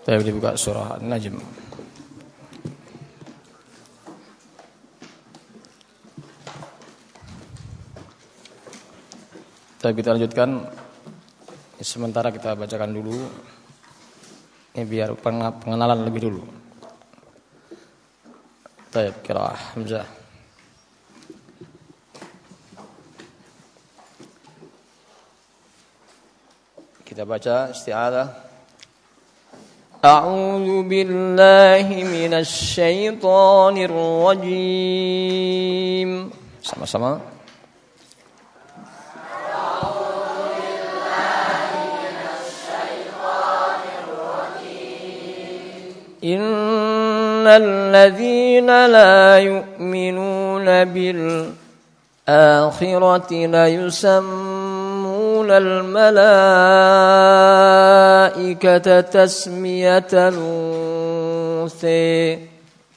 Saya dibuka surah An-Najm. Tapi kita lanjutkan. Sementara kita bacakan dulu. Ini biar pengenalan lebih dulu. Baik, kira Hamzah. Kita baca isti'adah أعوذ بالله من الشيطان الرجيم. Sama-sama. إن الذين لا يؤمنون بالآخرة ليسمون الملائكة تسمية الأنثى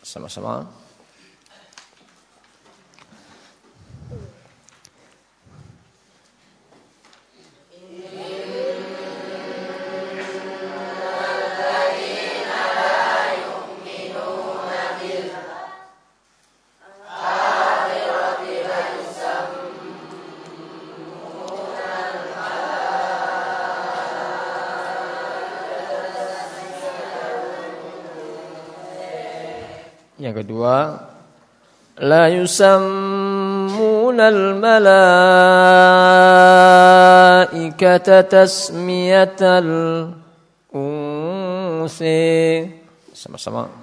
sama-sama Yang kedua, la yusammuna al-malaikata tasmiyatal unsi. Sama-sama.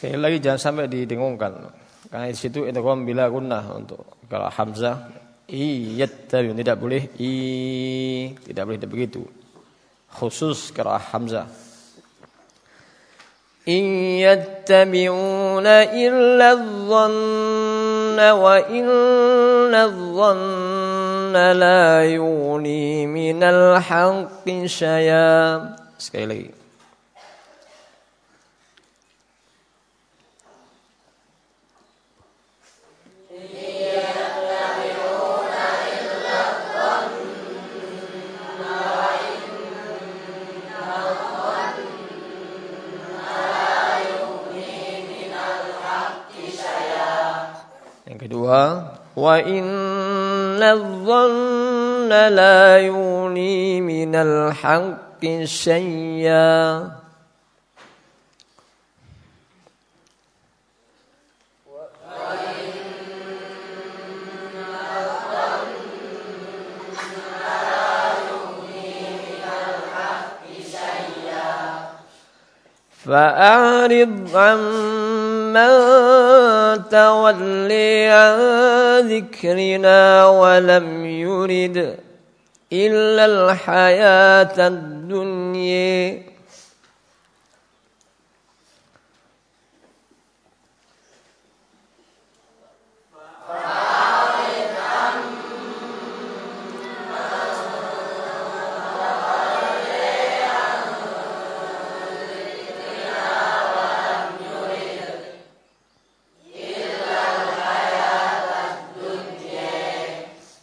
Sekali lagi jangan sampai didengungkan. Karena di situ idgham bila gunnah untuk kalau hamzah iyattabi'un tidak boleh i tidak boleh tidak begitu. Khusus kalau hamzah. Iyattabi'una illa dhanna wa inna dhanna la yuni minal haqqi syaya. Sekali lagi. Kedua wa dhanna la yuni minal haqqi syayya فأعرض عن من تولي عن ذكرنا ولم يرد إلا الحياة الدنيا.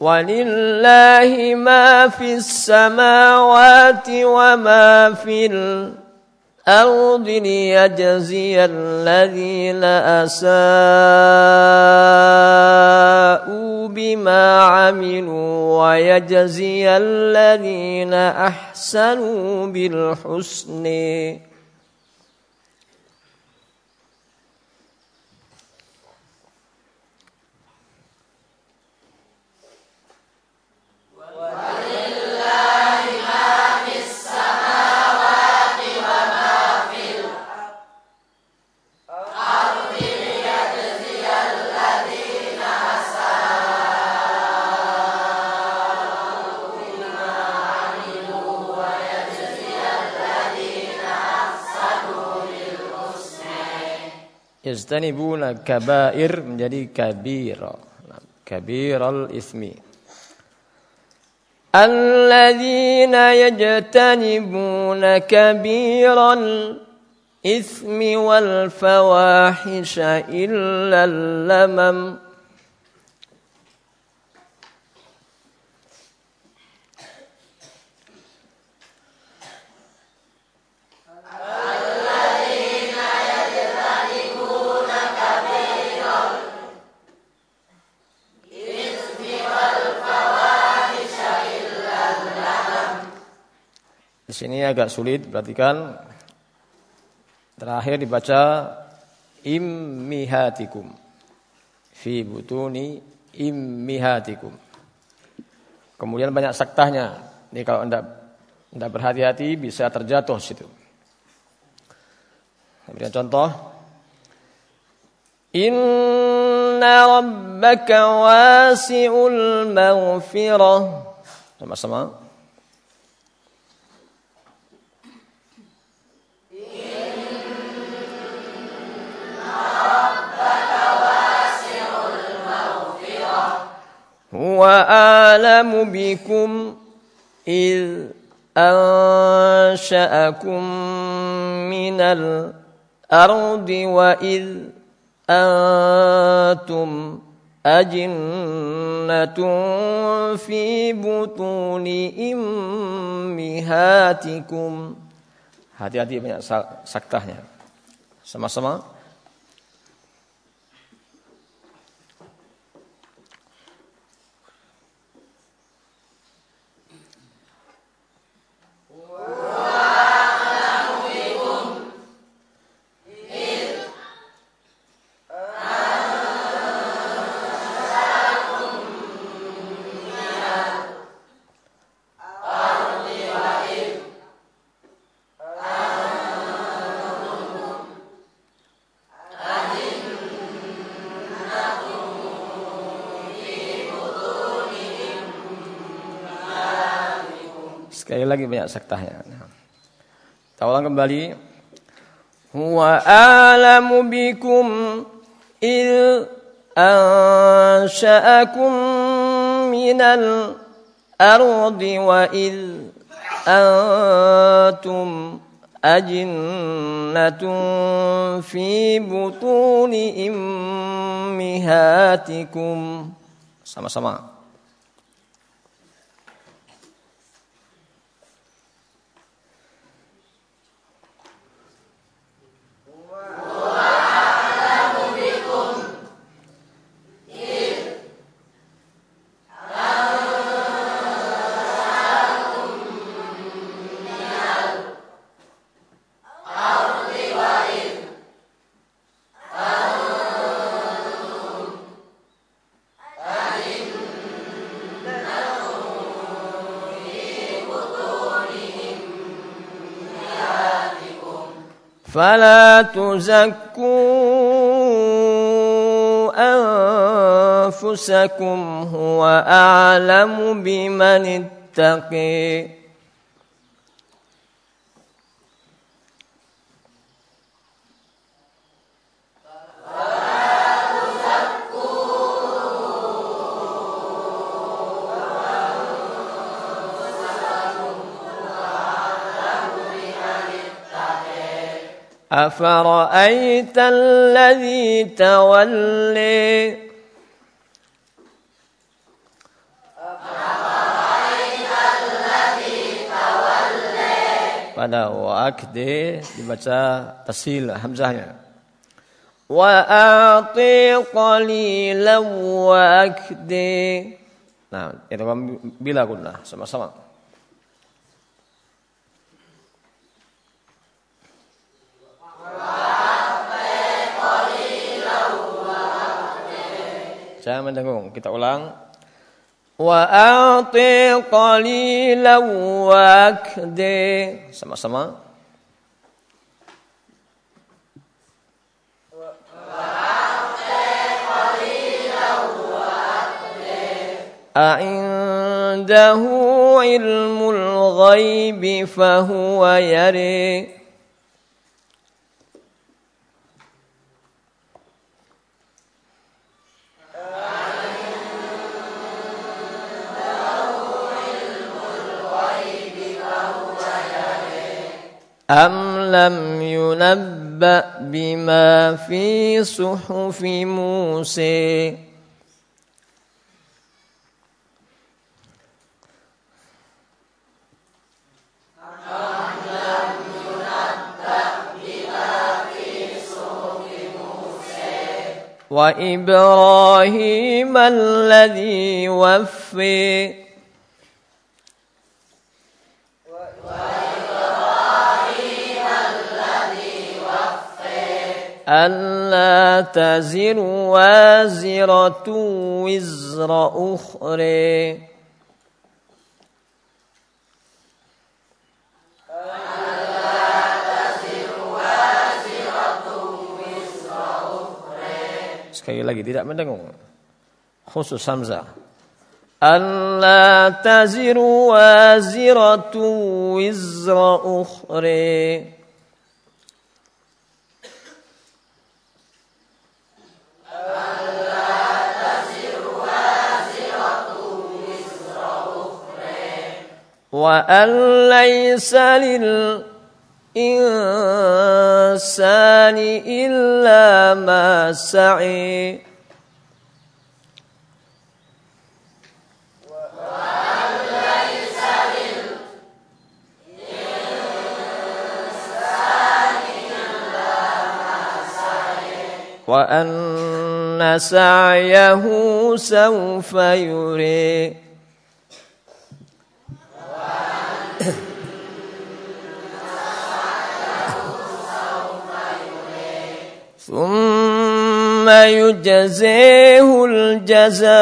ولله ما في السماوات وما في الأرض ليجزي الذين أساءوا بما عملوا ويجزي الذين أحسنوا بالحسن yajtanibuna kabair menjadi kabira. Kabiral ismi الذين يجتنبون كبيرا الإثم والفواحش إلا اللمم sini agak sulit, perhatikan. Terakhir dibaca immihatikum. Fi butuni immihatikum. Kemudian banyak saktahnya. Ini kalau Anda anda berhati-hati bisa terjatuh situ. Berikan contoh. Inna rabbaka wasi'ul maghfirah. Sama-sama. هو أعلم بكم إذ أنشأكم من الأرض وإذ أنتم أجنة في بطون إمهاتكم Hati-hati banyak saktahnya. Sama-sama Sekali lagi banyak sektahnya. Kita ulang kembali. Huwa a'lamu bikum il ansha'akum minal ardi wa il antum ajinnatun fi butuni immihatikum. Sama-sama. فلا تزكوا أنفسكم هو أعلم بمن اتقي. أفرأيت الذي تولي pada wa'akde dibaca tasil hamzahnya qalilan wa'akde nah itu kan bila guna sama-sama Jangan mendengung. Kita ulang. Wa a'ti qalilan wa akdi. Sama-sama. أعنده علم الغيب فهو يري أم لم ينبأ بما في صحف موسى؟ وإبراهيم الذي وفي ألا تزر وازرة وزر أخرى Sekali lagi tidak mendengung. Khusus Hamzah. ألا تزر وازرة وزر أخرى وأن ليس للإنسان إلا ما سعي. وأن سعيه سوف يري. ثم يجزيه الجزاء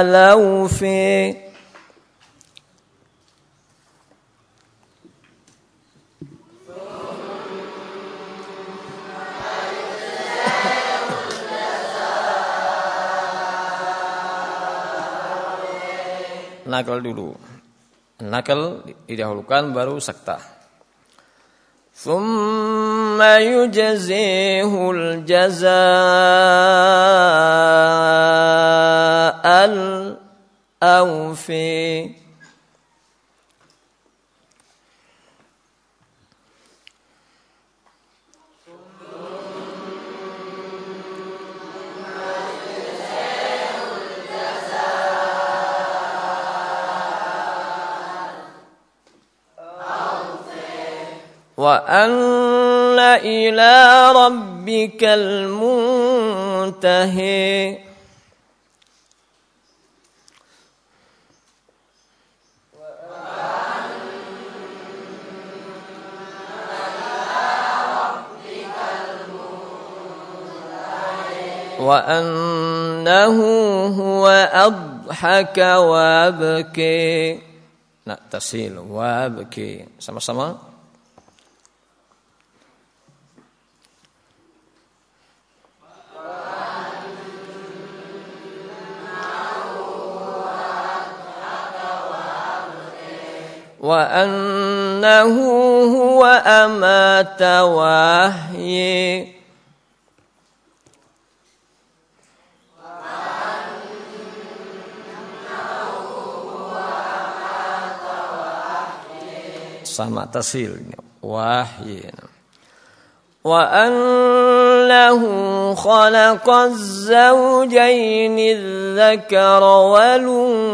الأوفي nakal dulu. Nakal didahulukan baru sakta. ثم يجزيه الجزاء الأوفي وأن إلى ربك المنتهي وأنه هو أضحك وأبكي. Nah, tasil wabki sama-sama. وأنه هو أمات وأحيي sama tasil wahyin وأنه خلق الزوجين الذكر والأنثى.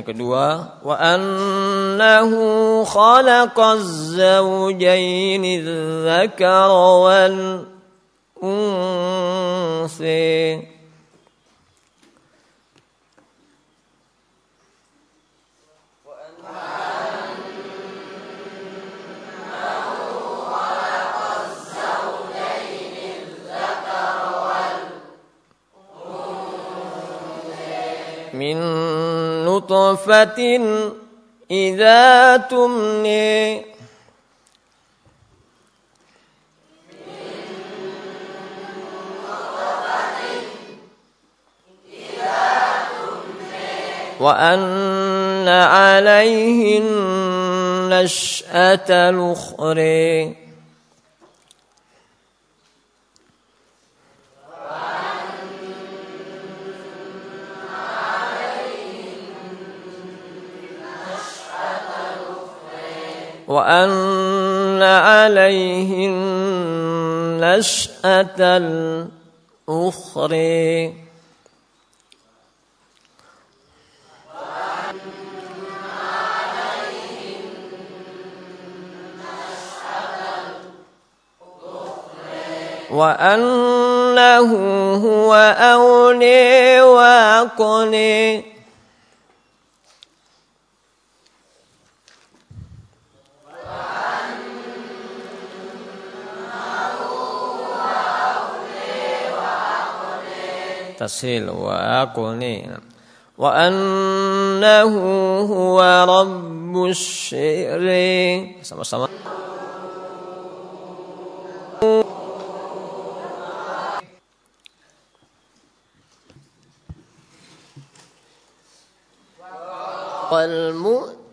Yang kedua, wa annahu khalaqaz zawjayn dzakara wal unsi min نطفة إذا تمني وأن عليه النشأة الأخرى وأن عليه النشأة الأخرى. وأنه هو أولي وأقني يغتسل وأقني وأنه هو رب الشعر. سمع سمع.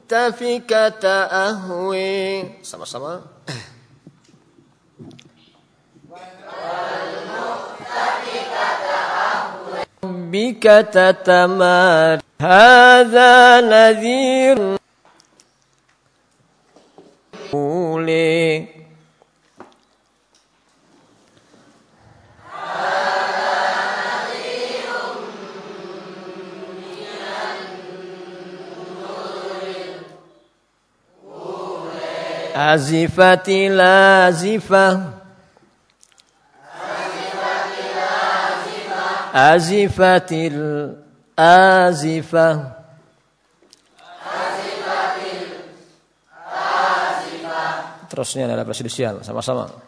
والمؤتفكة أهوي. سمع سمع. ربك تتمار هذا نذير. قولي. أزفت لازفة. azifatil azifah Azifatil azifah Terusnya adalah presidensial sama-sama.